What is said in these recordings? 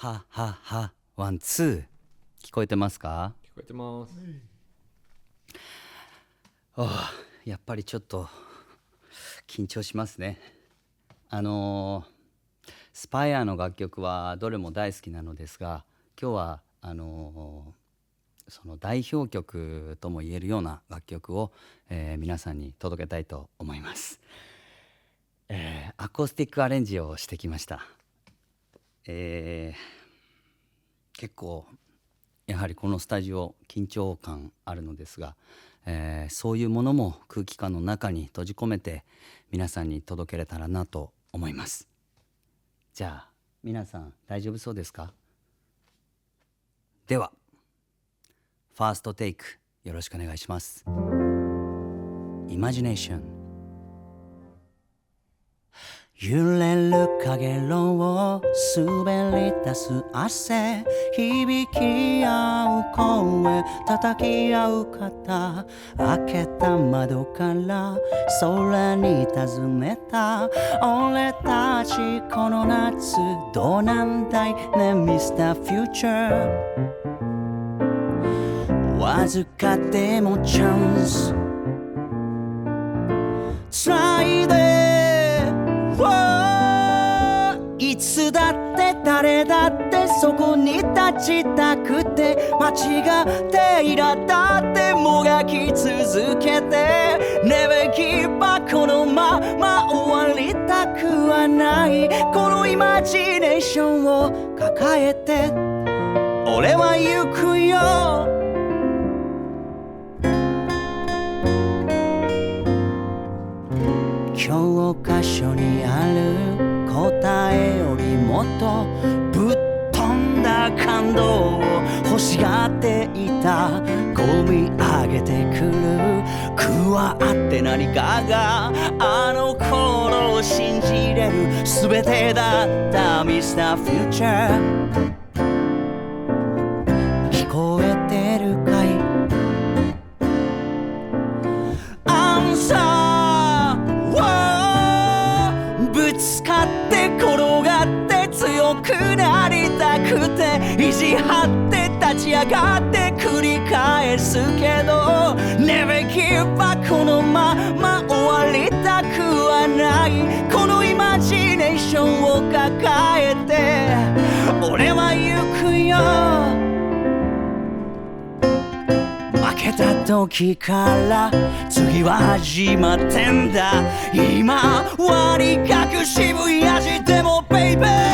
ははは。ワンツー。聞こえてますか？聞こえてます。ああやっぱりちょっと緊張しますね。あのースパイアの楽曲はどれも大好きなのですが今日はあのーその代表曲とも言えるような楽曲を、えー皆さんに届けたいと思います、えーアコースティックアレンジをしてきましたえー結構やはりこのスタジオ緊張感あるのですが、えーそういうものも空気感の中に閉じ込めて皆さんに届けれたらなと思います。じゃあ皆さん大丈夫そうですか？ではファーストテイクよろしくお願いします。イマジネーション揺れるかげろう滑り出す汗響き合う声叩き合う肩開けた窓から空に尋ねた。俺たちこの夏どうなんだいねミスターフューチャーわずかでもチャンス。誰だってそこに立ちたくて間違っていらだってもがき続けて Never give up このまま終わりたくはない。このイマジネーションを抱えて俺は行くよ。教科書にある答えよりもっとぶっ飛んだ感動を欲しがっていた。ゴミ上げてくる。加わって何かがあの頃を信じれる。全てだった。Mr.Future かって転がって強くなりたくて意地張って立ち上がって繰り返すけど Never give up このまま終わりたくはない。このイマジネーションを抱えて時から次は始まってんだ。今割りかく渋い味でもベイベー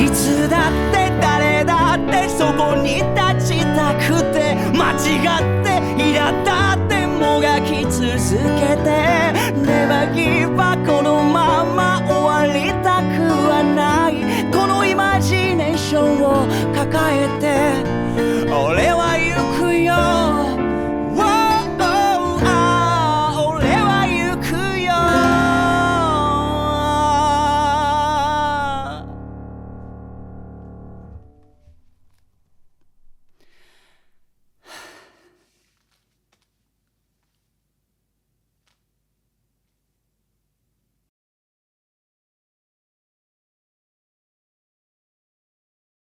いつだって誰だってそこに立ちたくて間違って苛だってもがき続けて粘バはこのまま終わりたくはない。このイマジネーションを抱えて俺は